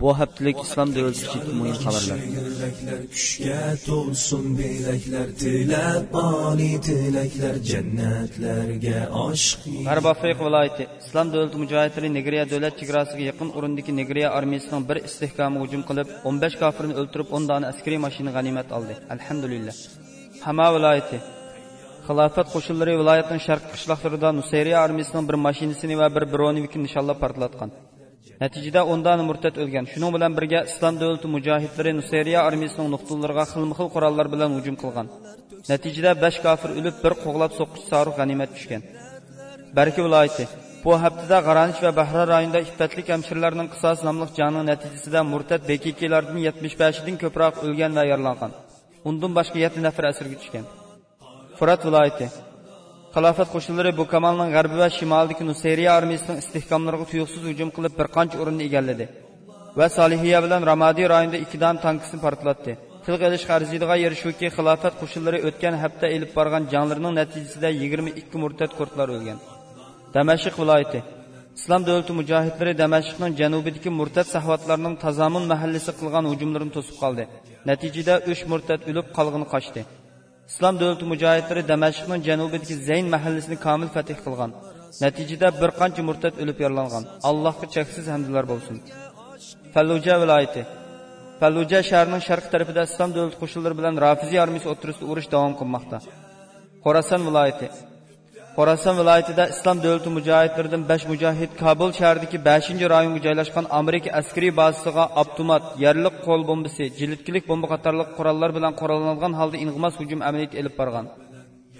bu haftalik islom davlati ichidagi muhim xabarlar. Kuchga to'lsin belaklar tilab oliy tilaklar jannatlarga oshiq g'arb afrika viloyati islom davlati mujohidlari negriya davlat chegarasiga yaqin o'rindagi negriya armiyasining bir istehkomi hujum qilib 15 kofirni o'ldirib 10 dona askariy mashina g'animat oldi alhamdulillah hama viloyati xilofat qo'shinlari viloyatning sharqiy qishloqlarida nusayriya armiyasining bir mashinasini va bir bronevikni nishonlab portlatgan natijada o'ndan murtad o'lgan. Shuning bilan birga islom davlati mujohidlari nusayriya armiyasining nuqtalariga xilma xil qurollar bilan hujum qilgan. Natijada besh kofir o'lib bir qo'g'lab soqq'ich sariq g'animat tushgan. Barki viloyati bu haftada g'aranish va bahra rayonida iffatli hamshirlarning qisos nomli jangning natijasida murtad bekikilardan yetmish beshidan ko'proq o'lgan va yaralangan undan boshqa yetti nafar asirga tushgan. Furat viloyati xilofat qo'shinlari bu kamalning g'arbi va shimolidagi nusayriya armiyasining istehkomlariga tuyuqsiz hujum qilib bir qancha o'rinni egalladi va solihiya bilan ramadiy rayonida ikki dam tankisini portlatdi. Tilga ilishga arziydigan yeri shuki xilofat qo'shinlari o'tgan hafta elib borgan janglarning natijasida yigirma ikki murtad kurdlar o'lgan. Damashq viloyati. Islom davlati mujohidlari damashqning janubidagi murtad sahvatlarning tazamun mahallasi qilgan hujumlarini to'sib qoldi. Natijada uch murtad o'lib qolg'ini qochdi. Islom davlati mujohidlari damashqning janubidagi zayn mahallasini komil fath qilgan. Natijada bir qancha murtad o'lib yaralangan. Allohga cheksiz hamdlar bo'lsin. Falluja viloyati. Falluja shahrining sharq tarafida islom davlati qo'shinlari bilan rafiziy armiyasi o'tirisida urush davom qilmoqda. Xorason viloyati. Xorason viloyatida islom davlati mujohidlaridan besh mujohid kabul shahridagi beshinchi rayonga joylashgan amerika askariy bazasiga avtomat yarliq qo'l bombasi jilitkilik bomba qatorliq qurollar bilan qurollangan holda ing'imas hujum amaliyoti ilib borgan.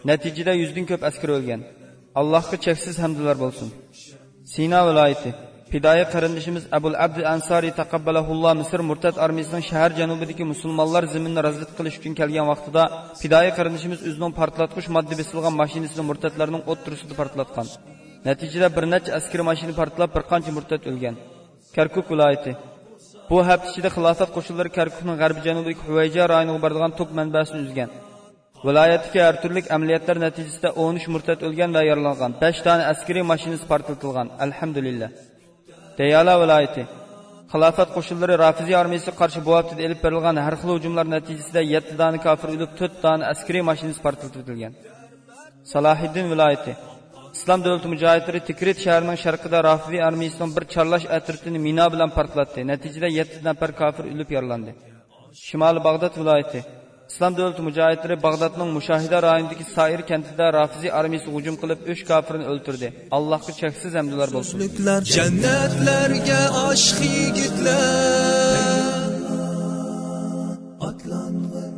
Natijada yuzdan ko'p askar o'lgan. Allohga cheksiz hamdlar bo'lsin. Sino viloyati. Fidoyi qarindishimiz Abul abdi Ansari taqabbalahulloh Misr murtad armiyasining shahar janubidagi musulmonlar zaminni razvid qilish uchun kelgan vaqtida Fidoyi qarindishimiz o'zining portlatqich modda besilgan mashinasini murtadlarning o'ttirisida portlatgan. Natijada bir necha askar mashina portlab bir qancha murtad o'lgan. Karkuk viloyati Bu hafta ichida xilofat qo'shinlari Karkukning g'arbiy janubidagi Huvayja rayoniga boradigan top manbasini uzgan. Viloyatdagi har turli amaliyotlar natijasida 13 murtad o'lgan va yaralangan. 5 dona askariy mashinasi portlatilgan. Alhamdulillah. Deyala viloyati xilofat qo'shinlari Rafiziy armiyasiga qarshi bu haftada elib berilgan har xil hujumlar natijasida 7 dona kofir o'lib, 4 dona askariy mashinasi portlatilgan. Salohiddin viloyati Islom davlati mujohidlari Tikrit shahrining sharqida Rafiziy armiyasining bir charlash atrofini mina bilan portlatdi. Natijada 7 nafar kofir o'lib yaralandi. shimoli Bag'dod viloyati islom davlati mujohidlari bag'dodning mushahida rayonidagi sair kentida rafiziy armiyasi hujum qilib uch kofirni o'ldirdi allohga cheksiz hamdlar bo'lsin jannatlarga oshiq yigitlar otlang'in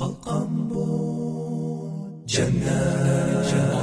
qalqon bo'l jannat